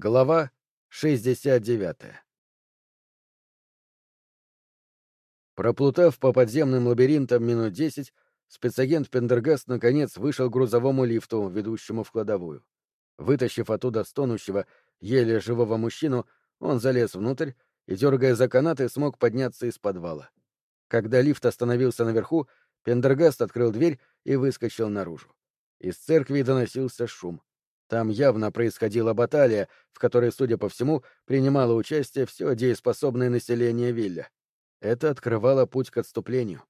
Глава 69 Проплутав по подземным лабиринтам минут десять, спецагент Пендергаст наконец вышел к грузовому лифту, ведущему в кладовую. Вытащив оттуда стонущего, еле живого мужчину, он залез внутрь и, дергая за канаты, смог подняться из подвала. Когда лифт остановился наверху, Пендергаст открыл дверь и выскочил наружу. Из церкви доносился шум. Там явно происходила баталия, в которой, судя по всему, принимало участие все дееспособное население Вилля. Это открывало путь к отступлению.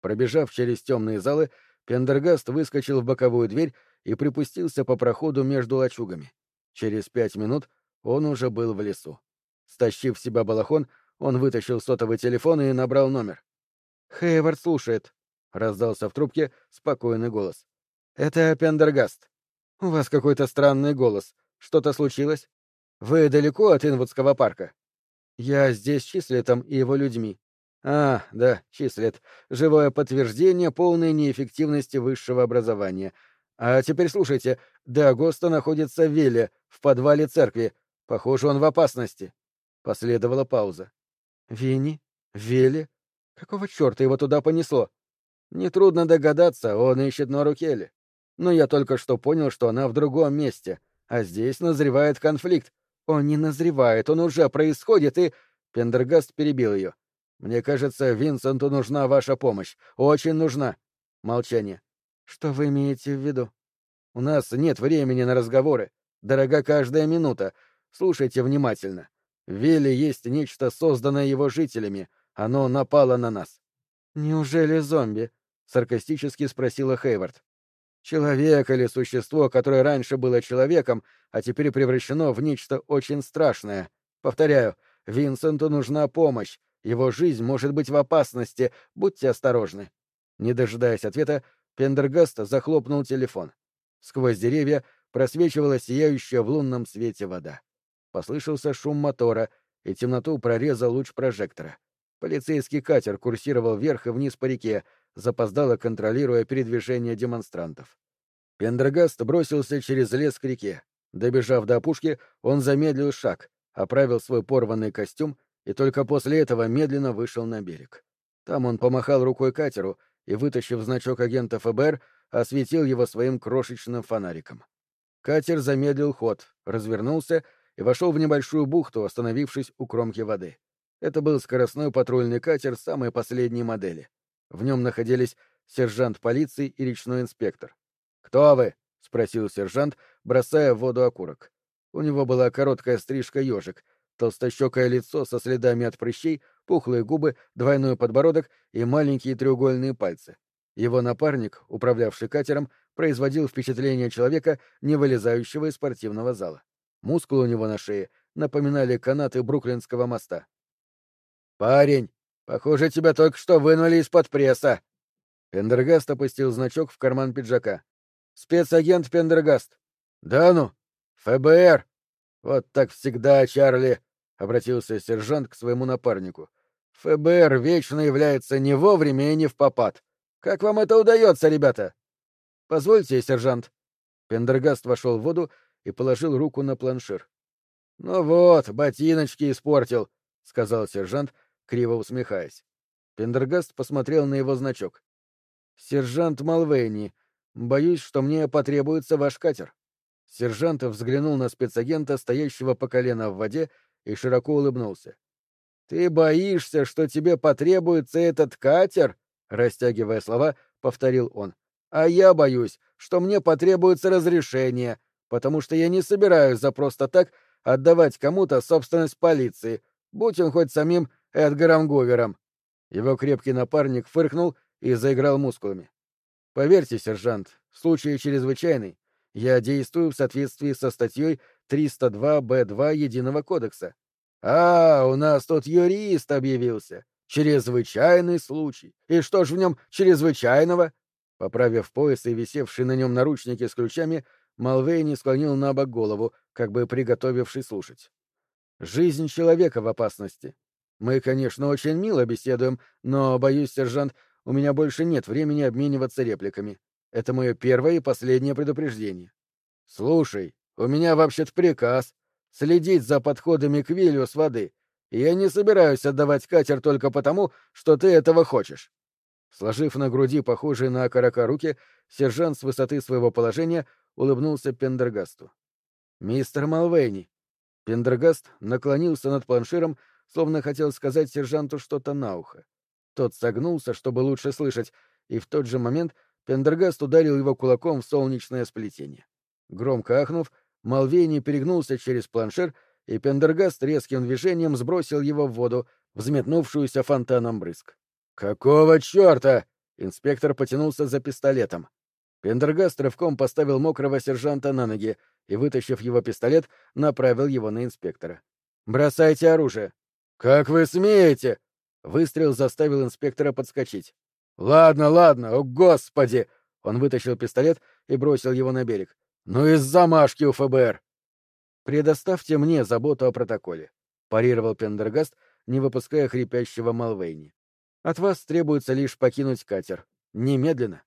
Пробежав через темные залы, Пендергаст выскочил в боковую дверь и припустился по проходу между лачугами. Через пять минут он уже был в лесу. Стащив себя балахон, он вытащил сотовый телефон и набрал номер. «Хейвард слушает», — раздался в трубке спокойный голос. «Это Пендергаст. У вас какой-то странный голос. Что-то случилось? Вы далеко от Инвудского парка?» «Я здесь с Числетом и его людьми». «А, да, Числет. Живое подтверждение полной неэффективности высшего образования. А теперь слушайте, Деагоста находится в Вилле, в подвале церкви. Похоже, он в опасности». Последовала пауза. «Винни? Вилле? Какого черта его туда понесло? Нетрудно догадаться, он ищет Нору Келли. Но я только что понял, что она в другом месте, а здесь назревает конфликт. Он не назревает, он уже происходит, и... Пендергаст перебил ее. «Мне кажется, Винсенту нужна ваша помощь. Очень нужна». Молчание. «Что вы имеете в виду?» «У нас нет времени на разговоры. Дорога каждая минута. Слушайте внимательно. В Вилле есть нечто, созданное его жителями. Оно напало на нас». «Неужели зомби?» — саркастически спросила Хейвард. Человек или существо, которое раньше было человеком, а теперь превращено в нечто очень страшное. Повторяю, Винсенту нужна помощь. Его жизнь может быть в опасности. Будьте осторожны. Не дожидаясь ответа, Пендергаст захлопнул телефон. Сквозь деревья просвечивала сияющая в лунном свете вода. Послышался шум мотора, и темноту прорезал луч прожектора. Полицейский катер курсировал вверх и вниз по реке, запоздало контролируя передвижение демонстрантов. Пендрагаст бросился через лес к реке. Добежав до опушки, он замедлил шаг, оправил свой порванный костюм и только после этого медленно вышел на берег. Там он помахал рукой катеру и, вытащив значок агента ФБР, осветил его своим крошечным фонариком. Катер замедлил ход, развернулся и вошел в небольшую бухту, остановившись у кромки воды. Это был скоростной патрульный катер самой последней модели. В нем находились сержант полиции и речной инспектор. «Кто вы?» — спросил сержант, бросая в воду окурок. У него была короткая стрижка ежик, толстощекое лицо со следами от прыщей, пухлые губы, двойной подбородок и маленькие треугольные пальцы. Его напарник, управлявший катером, производил впечатление человека, не вылезающего из спортивного зала. Мускулы у него на шее напоминали канаты Бруклинского моста. «Парень, Похоже, тебя только что вынули из-под пресса. Пендергаст опустил значок в карман пиджака. Спецагент Пендергаст. Да ну? ФБР. Вот так всегда, Чарли, обратился сержант к своему напарнику. ФБР вечно является не вовремя и не в попад. Как вам это удается, ребята? Позвольте, сержант. Пендергаст вошел в воду и положил руку на планшир. Ну вот, ботиночки испортил, сказал сержант, криво усмехаясь. Пендергаст посмотрел на его значок. «Сержант Малвейни, боюсь, что мне потребуется ваш катер». Сержант взглянул на спецагента, стоящего по колено в воде, и широко улыбнулся. «Ты боишься, что тебе потребуется этот катер?» Растягивая слова, повторил он. «А я боюсь, что мне потребуется разрешение, потому что я не собираюсь за просто так отдавать кому-то собственность полиции, будь он хоть самим Эдгаром Говером. Его крепкий напарник фыркнул и заиграл мускулами. Поверьте, сержант, в случае чрезвычайный, я действую в соответствии со статьей 302-Б2 Единого кодекса. А, у нас тут юрист объявился. Чрезвычайный случай. И что ж в нем чрезвычайного? Поправив пояс и висевший на нем наручники с ключами, Малвейни склонил на бок голову, как бы приготовивший слушать. Жизнь человека в опасности. Мы, конечно, очень мило беседуем, но, боюсь, сержант, у меня больше нет времени обмениваться репликами. Это мое первое и последнее предупреждение. Слушай, у меня вообще-то приказ. следить за подходами к Вилью с воды, и я не собираюсь отдавать катер только потому, что ты этого хочешь. Сложив на груди похожие на окорока руки, сержант с высоты своего положения улыбнулся Пендергасту. «Мистер Малвейни». Пендергаст наклонился над планширом, словно хотел сказать сержанту что-то на ухо. Тот согнулся, чтобы лучше слышать, и в тот же момент Пендергаст ударил его кулаком в солнечное сплетение. Громко ахнув, Малвейни перегнулся через планшир, и Пендергаст резким движением сбросил его в воду, взметнувшуюся фонтаном брызг. «Какого черта?» — инспектор потянулся за пистолетом. Пендергаст рывком поставил мокрого сержанта на ноги и, вытащив его пистолет, направил его на инспектора. «Бросайте оружие!» «Как вы смеете?» Выстрел заставил инспектора подскочить. «Ладно, ладно, о господи!» Он вытащил пистолет и бросил его на берег. «Ну из замашки у ФБР!» «Предоставьте мне заботу о протоколе», — парировал Пендергаст, не выпуская хрипящего Малвейни. «От вас требуется лишь покинуть катер. Немедленно».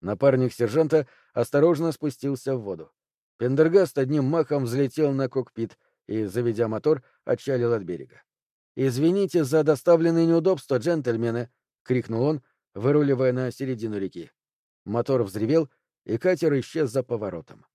Напарник сержанта осторожно спустился в воду. Пендергаст одним махом взлетел на кокпит и, заведя мотор, отчалил от берега. «Извините за доставленные неудобства, джентльмены!» — крикнул он, выруливая на середину реки. Мотор взревел, и катер исчез за поворотом.